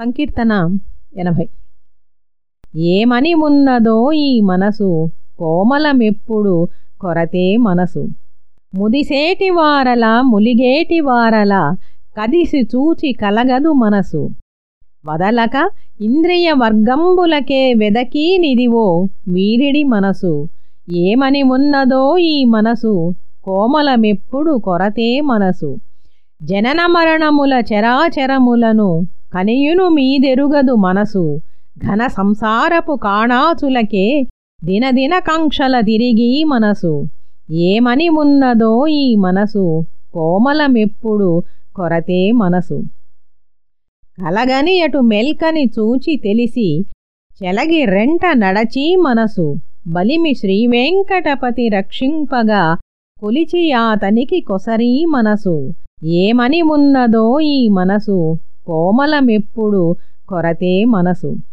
సంకీర్తన ఎనభై. ఏమని ఉన్నదో ఈ మనసు కోమలమెప్పుడు కొరతే మనసు. ముదిసేటి వారల ములిగేటి వారల కదిసి చూచి కలగదు మనసు. వదలక ఇంద్రియ వర్గంబులకే వెదకీనిదివో వీరిడి మనసు. ఏమని ఉన్నదో ఈ మనసు కోమలమెప్పుడు కొరతే మనసు. జనన మరణముల చరాచరములను కనియును మీదెరుగదు మనసు. ఘన సంసారపు కాణాచులకే దినదిన కాంక్షల తిరిగి మనసు. ఏమని ఉన్నదో ఈ మనసు. కోమలమెప్పుడు కొరతే మనసు. కలగని అటు మెల్కని చూచి తెలిసి చెలగి రెంట నడచి మనసు. బలిమి శ్రీవెంకటపతి రక్షింపగా కొలిచి అతనికి కొసరీ మనసు. ఏమని ఉన్నదో ఈ మనసు. కోమలమెప్పుడు కొరతే మనసు.